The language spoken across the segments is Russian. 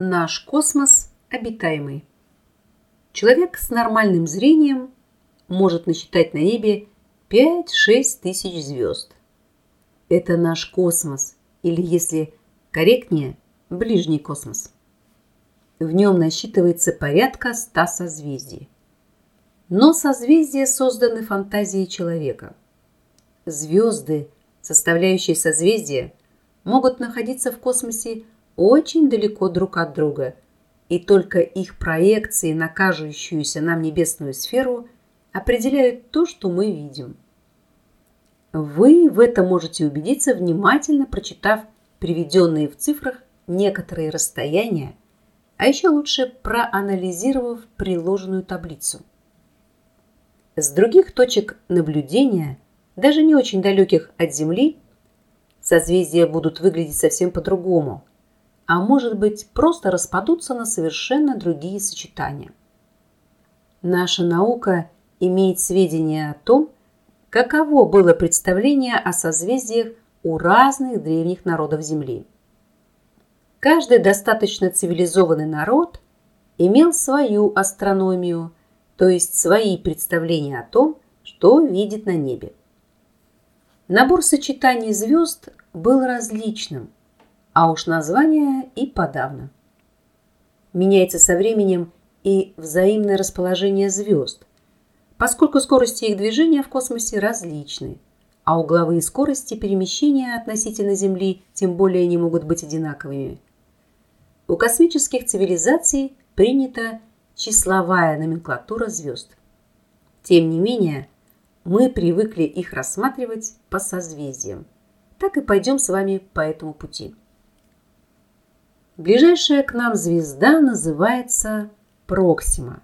Наш космос обитаемый. Человек с нормальным зрением может насчитать на небе 5-6 тысяч звезд. Это наш космос, или, если корректнее, ближний космос. В нем насчитывается порядка 100 созвездий. Но созвездия созданы фантазией человека. Звезды, составляющие созвездия, могут находиться в космосе очень далеко друг от друга, и только их проекции на кажущуюся нам небесную сферу определяют то, что мы видим. Вы в этом можете убедиться, внимательно прочитав приведенные в цифрах некоторые расстояния, а еще лучше проанализировав приложенную таблицу. С других точек наблюдения, даже не очень далеких от Земли, созвездия будут выглядеть совсем по-другому – а может быть просто распадутся на совершенно другие сочетания. Наша наука имеет сведения о том, каково было представление о созвездиях у разных древних народов Земли. Каждый достаточно цивилизованный народ имел свою астрономию, то есть свои представления о том, что видит на небе. Набор сочетаний звезд был различным – а уж название и подавно. Меняется со временем и взаимное расположение звезд, поскольку скорости их движения в космосе различны, а угловые скорости перемещения относительно Земли тем более не могут быть одинаковыми. У космических цивилизаций принята числовая номенклатура звезд. Тем не менее, мы привыкли их рассматривать по созвездиям. Так и пойдем с вами по этому пути. Ближайшая к нам звезда называется Проксима.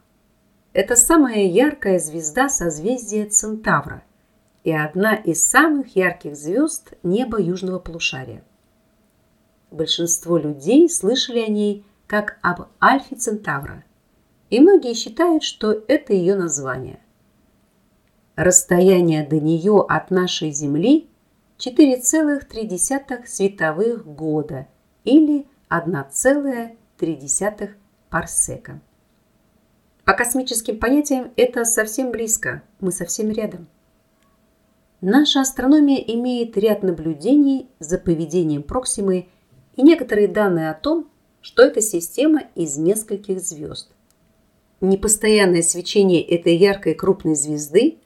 Это самая яркая звезда созвездия Центавра и одна из самых ярких звезд неба южного полушария. Большинство людей слышали о ней как об Альфе Центавра, и многие считают, что это ее название. Расстояние до нее от нашей Земли 4,3 световых года или 1,3 парсека. По космическим понятиям это совсем близко, мы совсем рядом. Наша астрономия имеет ряд наблюдений за поведением Проксимы и некоторые данные о том, что это система из нескольких звезд. Непостоянное свечение этой яркой крупной звезды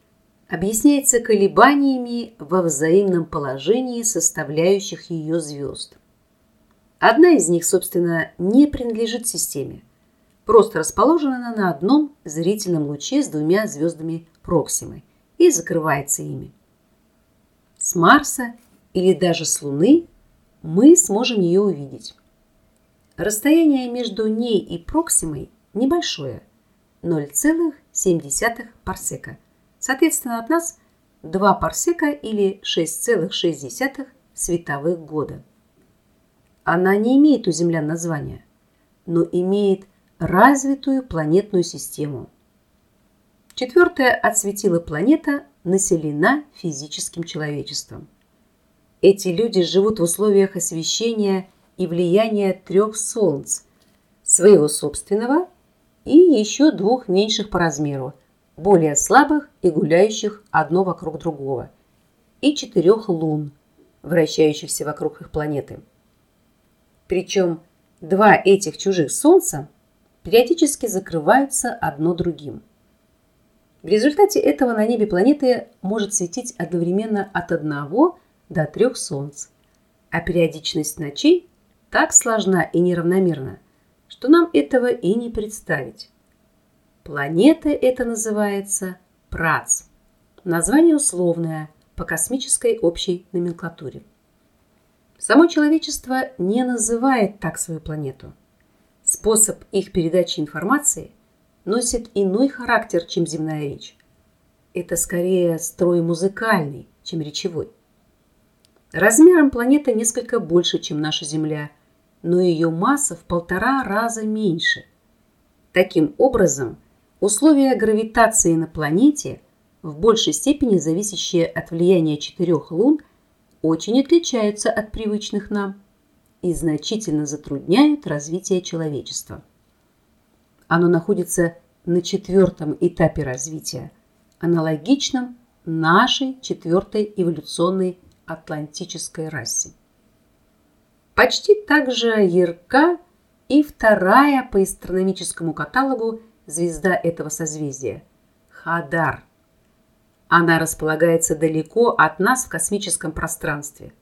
объясняется колебаниями во взаимном положении составляющих ее звезд. Одна из них, собственно, не принадлежит системе. Просто расположена она на одном зрительном луче с двумя звездами Проксимы и закрывается ими. С Марса или даже с Луны мы сможем ее увидеть. Расстояние между ней и Проксимой небольшое – 0,7 парсека. Соответственно, от нас 2 парсека или 6,6 световых года. Она не имеет у землян названия, но имеет развитую планетную систему. Четвертая отсветила планета населена физическим человечеством. Эти люди живут в условиях освещения и влияния трех солнц, своего собственного и еще двух меньших по размеру, более слабых и гуляющих одно вокруг другого, и четырех лун, вращающихся вокруг их планеты. Причем два этих чужих Солнца периодически закрываются одно другим. В результате этого на небе планеты может светить одновременно от одного до трех Солнц, а периодичность ночей так сложна и неравномерна, что нам этого и не представить. Планета это называется Прац. Название условное по космической общей номенклатуре. Само человечество не называет так свою планету. Способ их передачи информации носит иной характер, чем земная речь. Это скорее строй музыкальный, чем речевой. Размером планета несколько больше, чем наша Земля, но ее масса в полтора раза меньше. Таким образом, условия гравитации на планете, в большей степени зависящие от влияния четырех лун, очень отличаются от привычных нам. и значительно затрудняют развитие человечества. Оно находится на четвертом этапе развития, аналогичном нашей четвертой эволюционной атлантической расе. Почти так же ярка и вторая по астрономическому каталогу звезда этого созвездия – Хадар. Она располагается далеко от нас в космическом пространстве.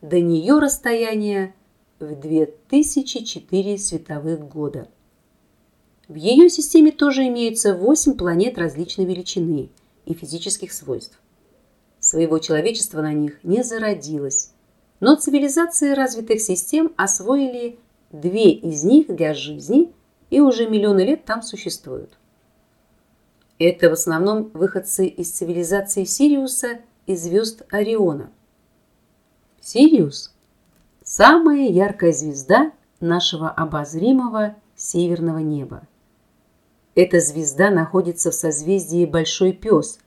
До нее расстояние в 2004 световых года. В ее системе тоже имеются 8 планет различной величины и физических свойств. Своего человечества на них не зародилось, но цивилизации развитых систем освоили две из них для жизни и уже миллионы лет там существуют. Это в основном выходцы из цивилизации Сириуса и звезд Ориона. Сириус – самая яркая звезда нашего обозримого северного неба. Эта звезда находится в созвездии Большой Пес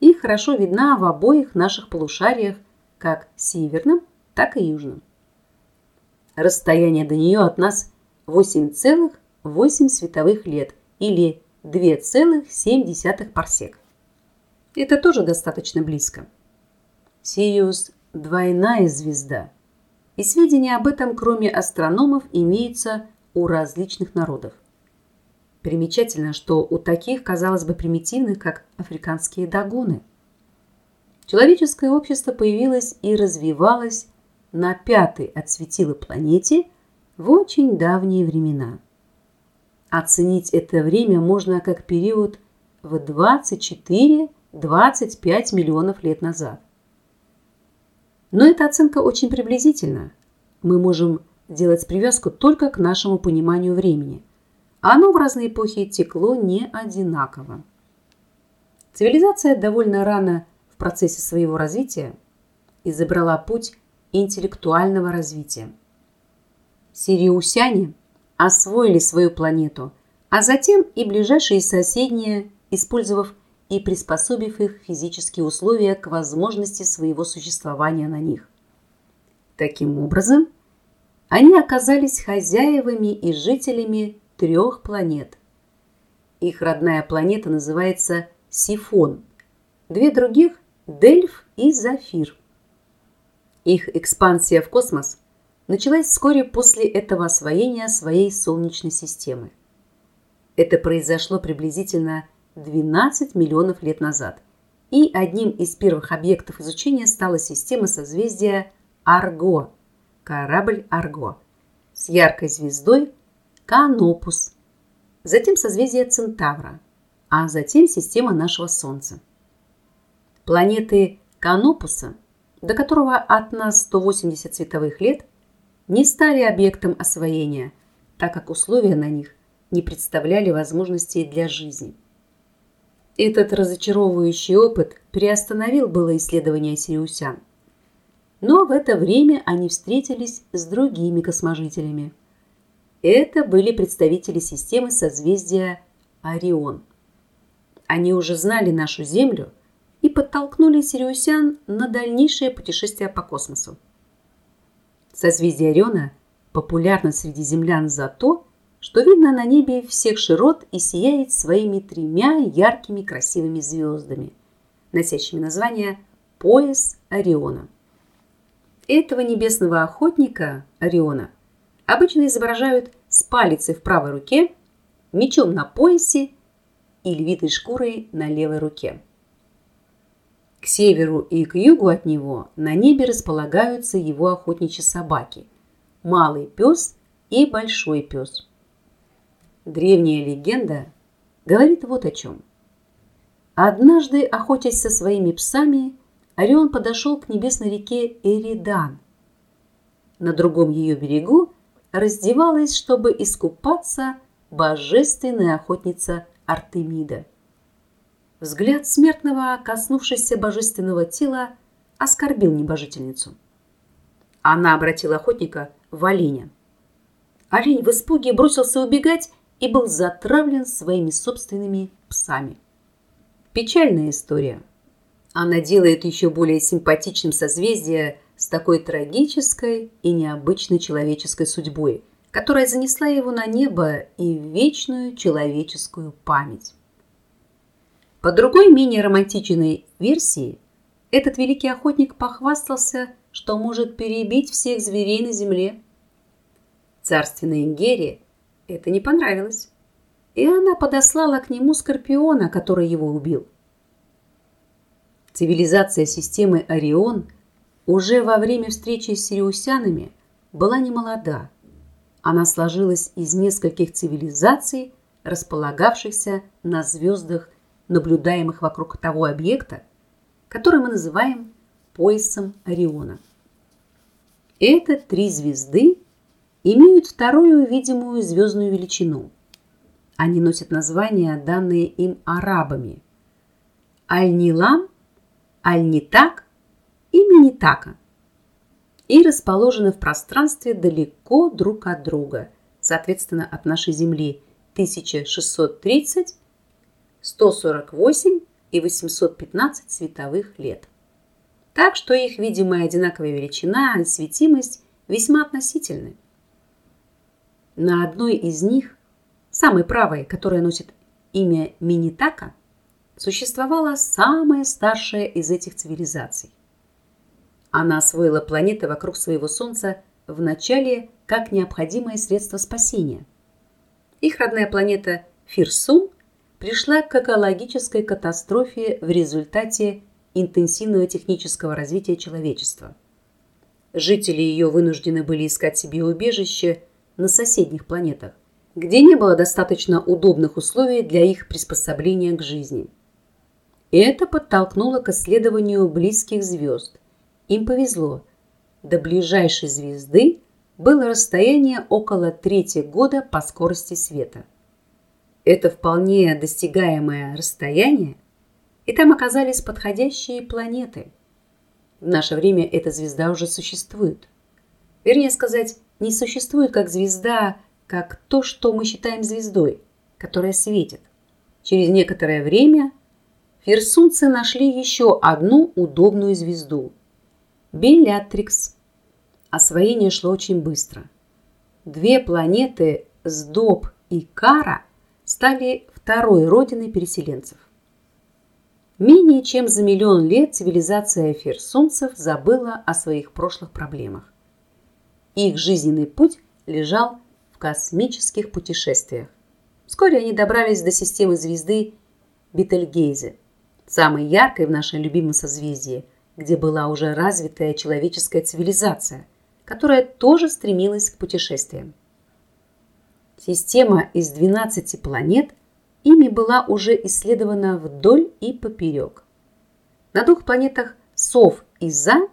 и хорошо видна в обоих наших полушариях, как северном, так и южном. Расстояние до нее от нас 8,8 световых лет или 2,7 парсек. Это тоже достаточно близко. Сириус – двойная звезда, и сведения об этом, кроме астрономов, имеются у различных народов. Примечательно, что у таких, казалось бы, примитивных, как африканские дагоны. Человеческое общество появилось и развивалось на пятой от светила планете в очень давние времена. Оценить это время можно как период в 24-25 миллионов лет назад. Но эта оценка очень приблизительна. Мы можем делать привязку только к нашему пониманию времени. Оно в разные эпохи текло не одинаково. Цивилизация довольно рано в процессе своего развития изобрела путь интеллектуального развития. Сириусяне освоили свою планету, а затем и ближайшие соседние, использовав и приспособив их физические условия к возможности своего существования на них. Таким образом, они оказались хозяевами и жителями трех планет. Их родная планета называется Сифон, две других – Дельф и Зафир. Их экспансия в космос началась вскоре после этого освоения своей Солнечной системы. Это произошло приблизительно 12 миллионов лет назад, и одним из первых объектов изучения стала система созвездия Арго, корабль Арго, с яркой звездой Канопус, затем созвездие Центавра, а затем система нашего Солнца. Планеты Канопуса – до которого от нас 180 световых лет, не стали объектом освоения, так как условия на них не представляли возможностей для жизни. Этот разочаровывающий опыт приостановил было исследования сириусян. Но в это время они встретились с другими косможителями. Это были представители системы созвездия Орион. Они уже знали нашу Землю – и подтолкнули сириусян на дальнейшее путешествие по космосу. Созвездие Ориона популярно среди землян за то, что видно на небе всех широт и сияет своими тремя яркими красивыми звездами, носящими название «Пояс Ориона». Этого небесного охотника Ориона обычно изображают с палицей в правой руке, мечом на поясе и львиной шкурой на левой руке. К северу и к югу от него на небе располагаются его охотничьи собаки – малый пес и большой пес. Древняя легенда говорит вот о чем. Однажды, охотясь со своими псами, Орион подошел к небесной реке Эридан. На другом ее берегу раздевалась, чтобы искупаться, божественная охотница Артемида. Взгляд смертного, коснувшийся божественного тела, оскорбил небожительницу. Она обратила охотника в оленя. Олень в испуге бросился убегать и был затравлен своими собственными псами. Печальная история. Она делает еще более симпатичным созвездие с такой трагической и необычной человеческой судьбой, которая занесла его на небо и в вечную человеческую память. По другой, менее романтичной версии, этот великий охотник похвастался, что может перебить всех зверей на земле. Царственной Ингере это не понравилось, и она подослала к нему скорпиона, который его убил. Цивилизация системы Орион уже во время встречи с сириусянами была немолода. Она сложилась из нескольких цивилизаций, располагавшихся на звездах наблюдаемых вокруг того объекта, который мы называем поясом Ориона. Это три звезды имеют вторую видимую звездную величину. Они носят названия, данные им арабами. Аль-Нилам, Аль-Нитак и Минитака и расположены в пространстве далеко друг от друга, соответственно, от нашей Земли 1630 148 и 815 световых лет. Так что их видимая одинаковая величина и светимость весьма относительны. На одной из них, самой правой, которая носит имя Минитака, существовала самая старшая из этих цивилизаций. Она освоила планеты вокруг своего Солнца в начале как необходимое средство спасения. Их родная планета Фирсун пришла к экологической катастрофе в результате интенсивного технического развития человечества. Жители ее вынуждены были искать себе убежище на соседних планетах, где не было достаточно удобных условий для их приспособления к жизни. И это подтолкнуло к исследованию близких звезд. Им повезло. До ближайшей звезды было расстояние около трети года по скорости света это вполне достигаемое расстояние, и там оказались подходящие планеты. В наше время эта звезда уже существует. Вернее сказать, не существует как звезда, как то, что мы считаем звездой, которая светит. Через некоторое время ферсунцы нашли еще одну удобную звезду – Белятрикс. Освоение шло очень быстро. Две планеты – Сдоб и Кара – стали второй родиной переселенцев. Менее чем за миллион лет цивилизация ферсунцев забыла о своих прошлых проблемах. Их жизненный путь лежал в космических путешествиях. Вскоре они добрались до системы звезды Бетельгейзе, самой яркой в нашем любимом созвездии, где была уже развитая человеческая цивилизация, которая тоже стремилась к путешествиям. Система из 12 планет ими была уже исследована вдоль и поперек. На двух планетах Сов и За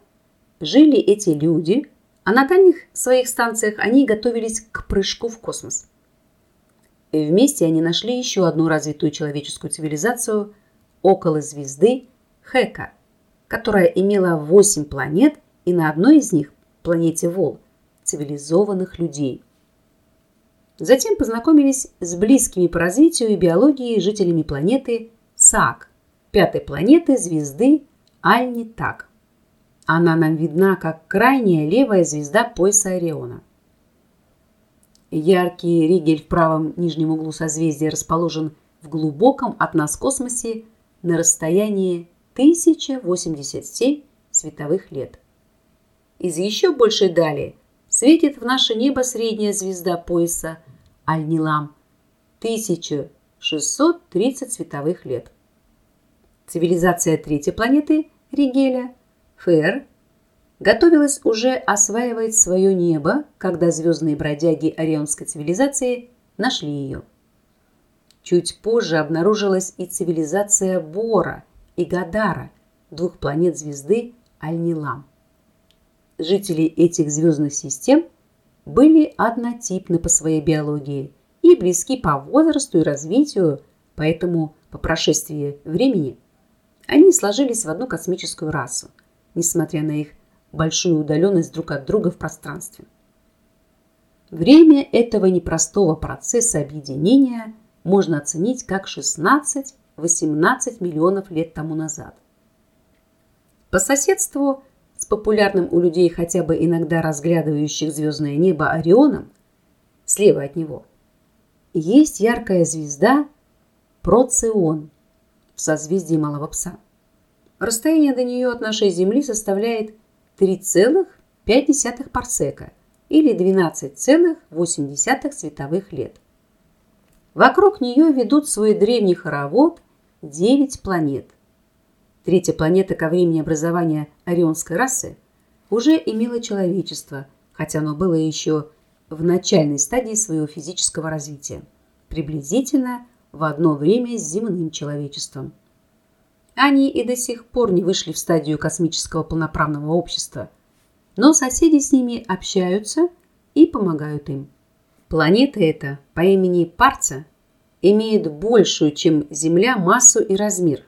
жили эти люди, а на дальних своих станциях они готовились к прыжку в космос. И вместе они нашли еще одну развитую человеческую цивилизацию около звезды Хека, которая имела 8 планет и на одной из них, планете Вол, цивилизованных людей – Затем познакомились с близкими по развитию и биологии жителями планеты Сак, пятой планеты звезды Альнитак. Она нам видна как крайняя левая звезда пояса Ориона. Яркий ригель в правом нижнем углу созвездия расположен в глубоком от нас космосе на расстоянии 1087 световых лет. Из еще большей дали светит в наше небо средняя звезда пояса Аль-Нилам 1630 световых лет. Цивилизация третьей планеты Ригеля, Фэр, готовилась уже осваивать свое небо, когда звездные бродяги орионской цивилизации нашли ее. Чуть позже обнаружилась и цивилизация Бора и Гадара, двух планет звезды Аль-Нилам. Жители этих звездных систем – были однотипны по своей биологии и близки по возрасту и развитию, поэтому по прошествии времени они сложились в одну космическую расу, несмотря на их большую удаленность друг от друга в пространстве. Время этого непростого процесса объединения можно оценить как 16-18 миллионов лет тому назад. По соседству популярным у людей хотя бы иногда разглядывающих звездное небо Орионом, слева от него, есть яркая звезда Процион в созвездии Малого Пса. Расстояние до нее от нашей Земли составляет 3,5 парсека или 12,8 световых лет. Вокруг нее ведут свой древний хоровод 9 планет. Третья планета ко времени образования Орионской расы уже имела человечество, хотя оно было еще в начальной стадии своего физического развития, приблизительно в одно время с земным человечеством. Они и до сих пор не вышли в стадию космического полноправного общества, но соседи с ними общаются и помогают им. Планета эта по имени Парца имеет большую, чем Земля, массу и размер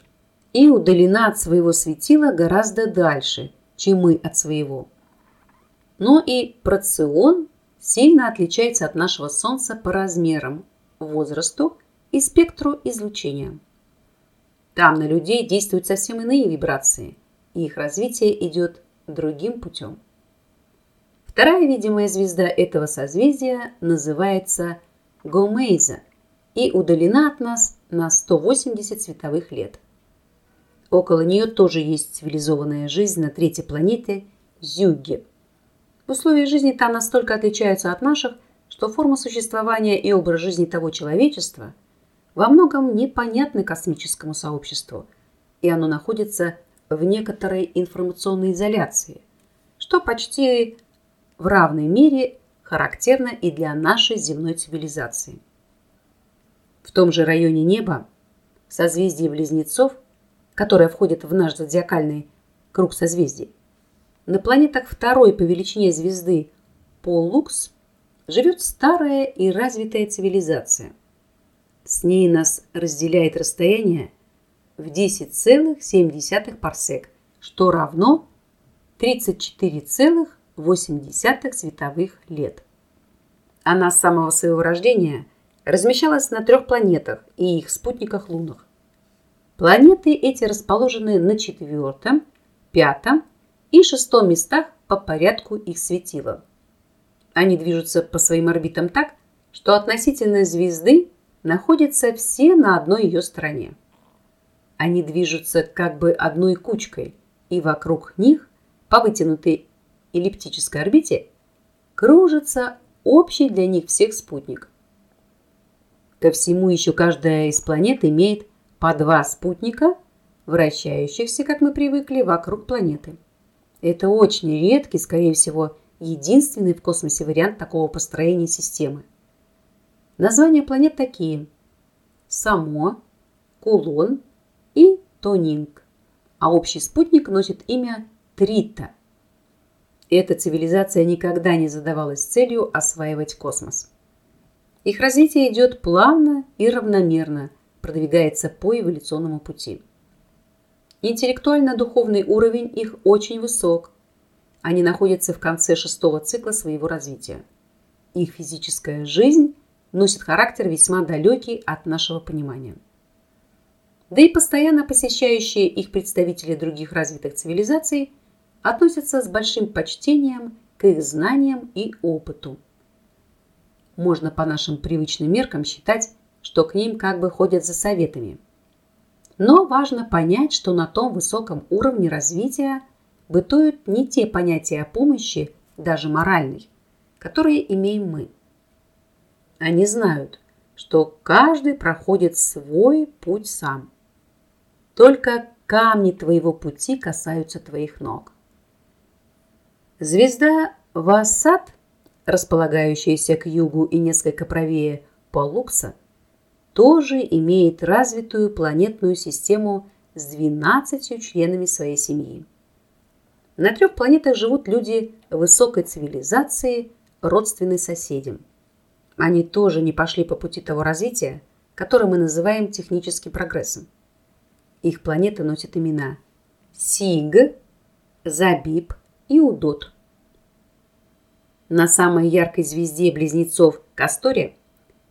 и удалена от своего светила гораздо дальше, чем мы от своего. Но и Процион сильно отличается от нашего Солнца по размерам, возрасту и спектру излучения. Там на людей действуют совсем иные вибрации, и их развитие идет другим путем. Вторая видимая звезда этого созвездия называется Гомейза и удалена от нас на 180 световых лет. Около нее тоже есть цивилизованная жизнь на третьей планете Зюгге – Условия жизни там настолько отличаются от наших, что форма существования и образ жизни того человечества во многом непонятны космическому сообществу, и оно находится в некоторой информационной изоляции, что почти в равной мере характерно и для нашей земной цивилизации. В том же районе неба, в созвездии Близнецов, которое входит в наш зодиакальный круг созвездий, на планетах второй по величине звезды Поллукс живет старая и развитая цивилизация. С ней нас разделяет расстояние в 10,7 парсек, что равно 34,8 световых лет. Она с самого своего рождения размещалась на трех планетах и их спутниках лунах. Планеты эти расположены на четвертом, пятом и шестом местах по порядку их светила. Они движутся по своим орбитам так, что относительно звезды находятся все на одной ее стороне. Они движутся как бы одной кучкой, и вокруг них по вытянутой эллиптической орбите кружится общий для них всех спутник. Ко всему еще каждая из планет имеет по два спутника, вращающихся, как мы привыкли, вокруг планеты. Это очень редкий, скорее всего, единственный в космосе вариант такого построения системы. Названия планет такие – Само, Кулон и Тонинг, а общий спутник носит имя Трита. Эта цивилизация никогда не задавалась целью осваивать космос. Их развитие идет плавно и равномерно, продвигается по эволюционному пути. Интеллектуально-духовный уровень их очень высок. Они находятся в конце шестого цикла своего развития. Их физическая жизнь носит характер весьма далекий от нашего понимания. Да и постоянно посещающие их представители других развитых цивилизаций относятся с большим почтением к их знаниям и опыту. Можно по нашим привычным меркам считать, что к ним как бы ходят за советами – но важно понять, что на том высоком уровне развития бытуют не те понятия о помощи, даже моральной, которые имеем мы. Они знают, что каждый проходит свой путь сам. Только камни твоего пути касаются твоих ног. Звезда Вассад, располагающаяся к югу и несколько правее Полукса, тоже имеет развитую планетную систему с 12 членами своей семьи. На трех планетах живут люди высокой цивилизации, родственные соседям. Они тоже не пошли по пути того развития, которое мы называем техническим прогрессом. Их планеты носят имена Сиг, Забиб и Удот. На самой яркой звезде близнецов Касторе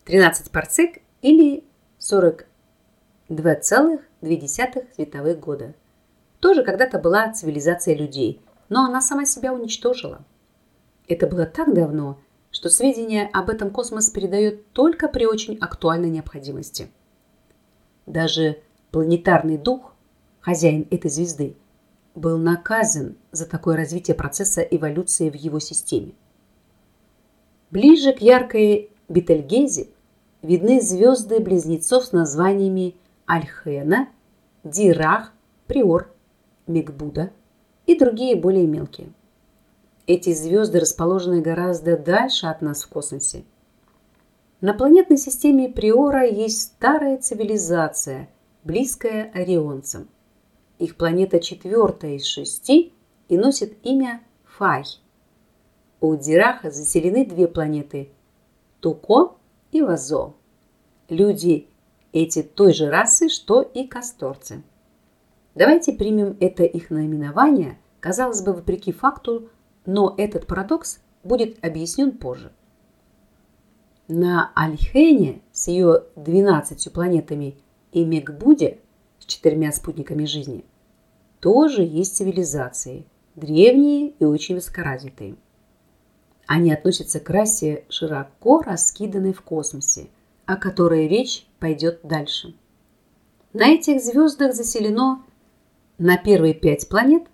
13 парсек или 42,2 световых года. Тоже когда-то была цивилизация людей, но она сама себя уничтожила. Это было так давно, что сведения об этом космос передает только при очень актуальной необходимости. Даже планетарный дух, хозяин этой звезды, был наказан за такое развитие процесса эволюции в его системе. Ближе к яркой Бетельгезе видны звезды близнецов с названиями Альхена, Дирах, Приор, Мегбуда и другие более мелкие. Эти звезды расположены гораздо дальше от нас в космосе. На планетной системе Приора есть старая цивилизация, близкая орионцам. Их планета четвертая из шести и носит имя Фай. У Дираха заселены две планеты – Туко и Вазо. Люди эти той же расы, что и касторцы. Давайте примем это их наименование, казалось бы, вопреки факту, но этот парадокс будет объяснен позже. На Альхене с ее 12 планетами и Мегбуде с четырьмя спутниками жизни тоже есть цивилизации, древние и очень высокоразвитые. Они относятся к расе, широко раскиданной в космосе, о которой речь пойдет дальше. На этих звездах заселено на первые пять планет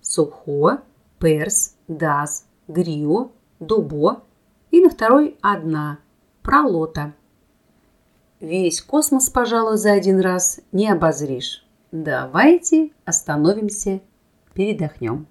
Сухо, Перс, Даз, Грио, Дубо и на второй одна – Пролота. Весь космос, пожалуй, за один раз не обозришь. Давайте остановимся, передохнем.